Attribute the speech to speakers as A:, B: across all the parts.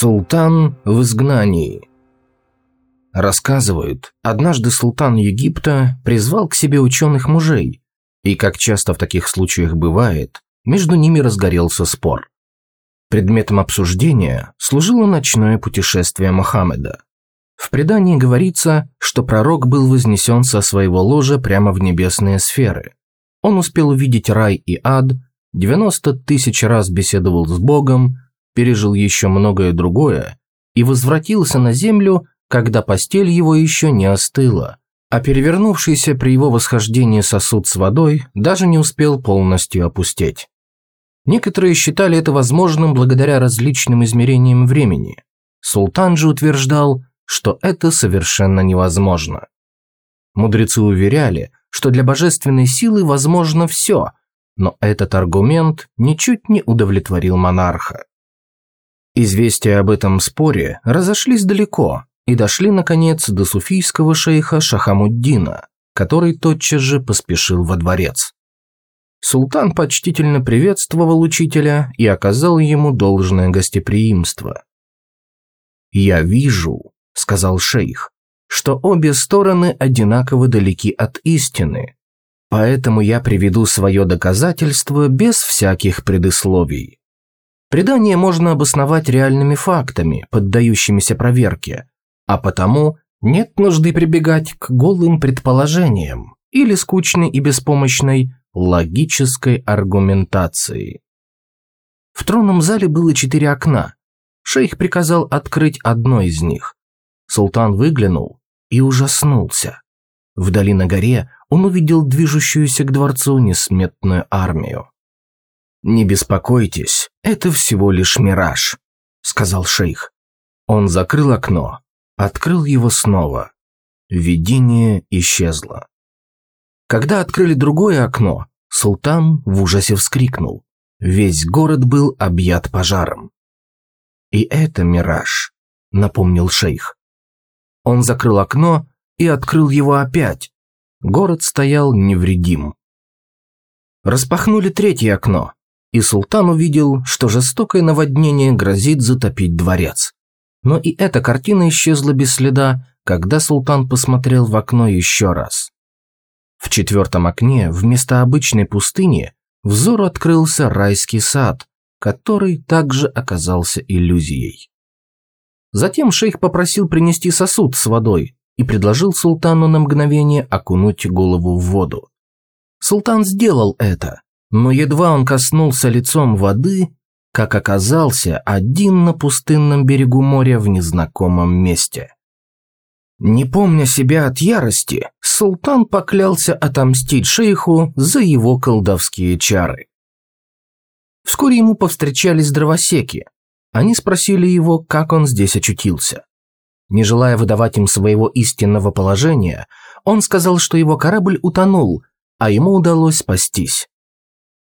A: Султан в изгнании. Рассказывают, однажды султан Египта призвал к себе ученых мужей, и, как часто в таких случаях бывает, между ними разгорелся спор. Предметом обсуждения служило ночное путешествие Мохаммеда. В предании говорится, что пророк был вознесен со своего ложа прямо в небесные сферы. Он успел увидеть рай и ад, 90 тысяч раз беседовал с Богом, пережил еще многое другое и возвратился на землю, когда постель его еще не остыла, а перевернувшийся при его восхождении сосуд с водой даже не успел полностью опустеть. Некоторые считали это возможным благодаря различным измерениям времени. Султан же утверждал, что это совершенно невозможно. Мудрецы уверяли, что для божественной силы возможно все, но этот аргумент ничуть не удовлетворил монарха. Известия об этом споре разошлись далеко и дошли, наконец, до суфийского шейха Шахамуддина, который тотчас же поспешил во дворец. Султан почтительно приветствовал учителя и оказал ему должное гостеприимство. «Я вижу», — сказал шейх, — «что обе стороны одинаково далеки от истины, поэтому я приведу свое доказательство без всяких предисловий. Предание можно обосновать реальными фактами, поддающимися проверке, а потому нет нужды прибегать к голым предположениям или скучной и беспомощной логической аргументации. В тронном зале было четыре окна. Шейх приказал открыть одно из них. Султан выглянул и ужаснулся. Вдали на горе он увидел движущуюся к дворцу несметную армию. «Не беспокойтесь, это всего лишь мираж», — сказал шейх. Он закрыл окно, открыл его снова. Видение исчезло. Когда открыли другое окно, султан в ужасе вскрикнул. Весь город был объят пожаром. «И это мираж», — напомнил шейх. Он закрыл окно и открыл его опять. Город стоял невредим. Распахнули третье окно и султан увидел, что жестокое наводнение грозит затопить дворец. Но и эта картина исчезла без следа, когда султан посмотрел в окно еще раз. В четвертом окне вместо обычной пустыни взору открылся райский сад, который также оказался иллюзией. Затем шейх попросил принести сосуд с водой и предложил султану на мгновение окунуть голову в воду. Султан сделал это, но едва он коснулся лицом воды, как оказался один на пустынном берегу моря в незнакомом месте. Не помня себя от ярости, султан поклялся отомстить шейху за его колдовские чары. Вскоре ему повстречались дровосеки. Они спросили его, как он здесь очутился. Не желая выдавать им своего истинного положения, он сказал, что его корабль утонул, а ему удалось спастись.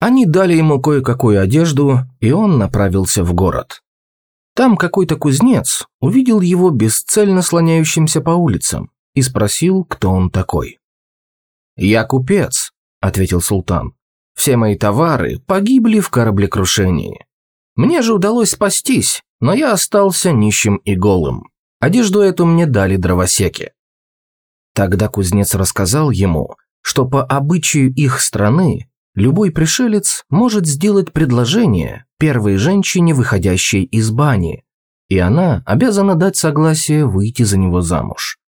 A: Они дали ему кое-какую одежду, и он направился в город. Там какой-то кузнец увидел его бесцельно слоняющимся по улицам и спросил, кто он такой. «Я купец», — ответил султан. «Все мои товары погибли в кораблекрушении. Мне же удалось спастись, но я остался нищим и голым. Одежду эту мне дали дровосеки». Тогда кузнец рассказал ему, что по обычаю их страны Любой пришелец может сделать предложение первой женщине, выходящей из бани, и она обязана дать согласие выйти за него замуж.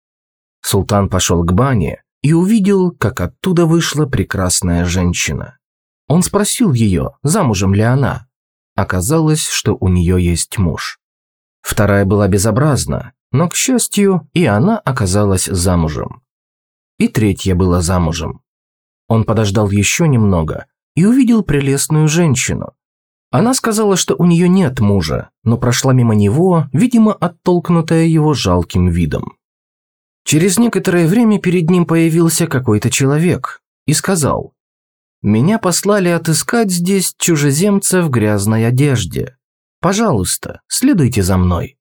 A: Султан пошел к бане и увидел, как оттуда вышла прекрасная женщина. Он спросил ее, замужем ли она. Оказалось, что у нее есть муж. Вторая была безобразна, но, к счастью, и она оказалась замужем. И третья была замужем. Он подождал еще немного и увидел прелестную женщину. Она сказала, что у нее нет мужа, но прошла мимо него, видимо, оттолкнутая его жалким видом. Через некоторое время перед ним появился какой-то человек и сказал, «Меня послали отыскать здесь чужеземца в грязной одежде. Пожалуйста, следуйте за мной».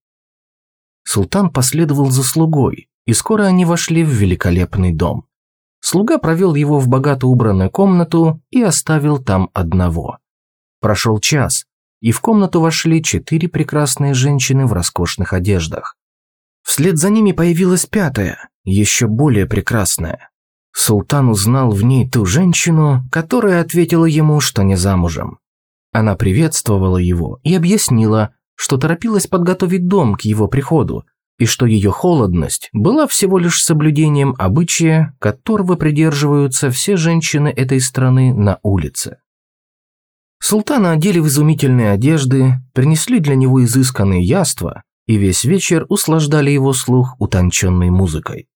A: Султан последовал за слугой, и скоро они вошли в великолепный дом. Слуга провел его в богато убранную комнату и оставил там одного. Прошел час, и в комнату вошли четыре прекрасные женщины в роскошных одеждах. Вслед за ними появилась пятая, еще более прекрасная. Султан узнал в ней ту женщину, которая ответила ему, что не замужем. Она приветствовала его и объяснила, что торопилась подготовить дом к его приходу, и что ее холодность была всего лишь соблюдением обычая, которого придерживаются все женщины этой страны на улице. Султана одели в изумительные одежды, принесли для него изысканные яства и весь вечер услаждали его слух утонченной музыкой.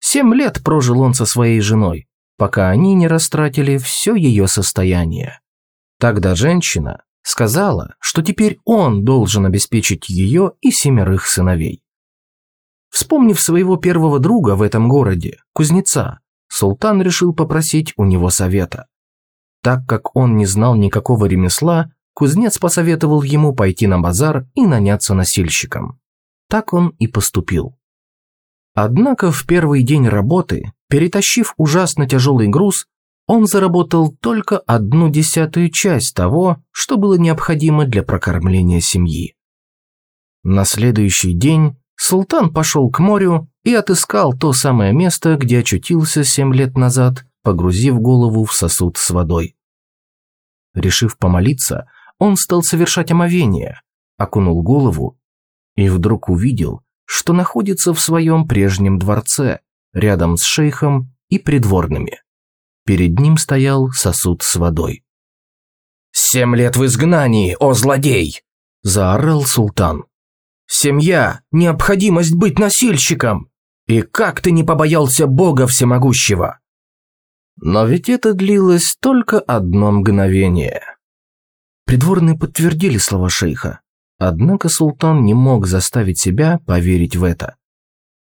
A: Семь лет прожил он со своей женой, пока они не растратили все ее состояние. Тогда женщина сказала, что теперь он должен обеспечить ее и семерых сыновей. Вспомнив своего первого друга в этом городе, кузнеца, султан решил попросить у него совета. Так как он не знал никакого ремесла, кузнец посоветовал ему пойти на базар и наняться носильщиком. Так он и поступил. Однако в первый день работы, перетащив ужасно тяжелый груз, он заработал только одну десятую часть того, что было необходимо для прокормления семьи. На следующий день Султан пошел к морю и отыскал то самое место, где очутился семь лет назад, погрузив голову в сосуд с водой. Решив помолиться, он стал совершать омовение, окунул голову и вдруг увидел, что находится в своем прежнем дворце, рядом с шейхом и придворными. Перед ним стоял сосуд с водой. «Семь лет в изгнании, о злодей!» – заорал султан. «Семья – необходимость быть носильщиком! И как ты не побоялся Бога Всемогущего?» Но ведь это длилось только одно мгновение. Придворные подтвердили слова шейха, однако султан не мог заставить себя поверить в это.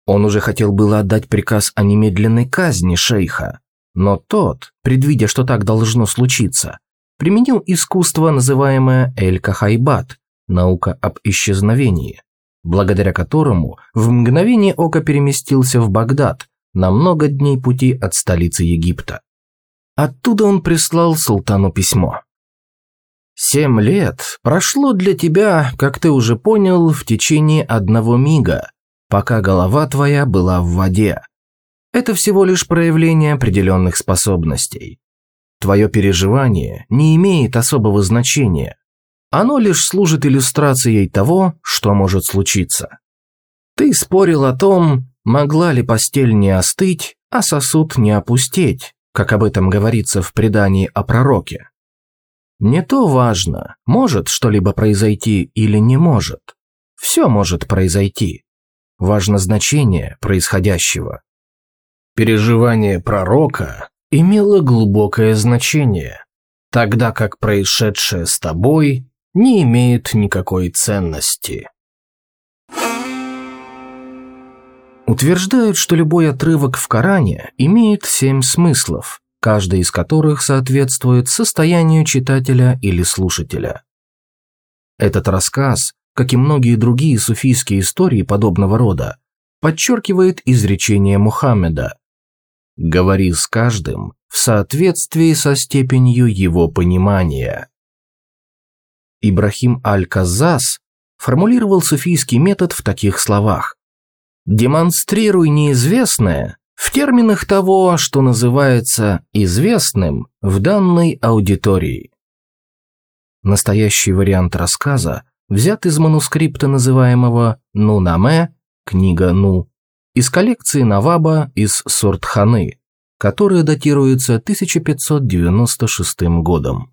A: Он уже хотел было отдать приказ о немедленной казни шейха, но тот, предвидя, что так должно случиться, применил искусство, называемое Эль-Кахайбат, наука об исчезновении, благодаря которому в мгновение ока переместился в Багдад на много дней пути от столицы Египта. Оттуда он прислал султану письмо. «Семь лет прошло для тебя, как ты уже понял, в течение одного мига, пока голова твоя была в воде, это всего лишь проявление определенных способностей. Твое переживание не имеет особого значения. Оно лишь служит иллюстрацией того, что может случиться. Ты спорил о том, могла ли постель не остыть, а сосуд не опустеть, как об этом говорится в предании о пророке. Не то важно, может что-либо произойти или не может. Все может произойти. Важно значение происходящего. Переживание пророка имело глубокое значение, тогда как происшедшее с тобой не имеет никакой ценности. Утверждают, что любой отрывок в Коране имеет семь смыслов, каждый из которых соответствует состоянию читателя или слушателя. Этот рассказ, как и многие другие суфийские истории подобного рода, подчеркивает изречение Мухаммеда Говори с каждым в соответствии со степенью его понимания. Ибрахим Аль-Казас формулировал суфийский метод в таких словах. «Демонстрируй неизвестное в терминах того, что называется известным в данной аудитории». Настоящий вариант рассказа взят из манускрипта, называемого «Нунаме», книга «Ну», из коллекции Наваба из Сортханы, которая датируется 1596 годом.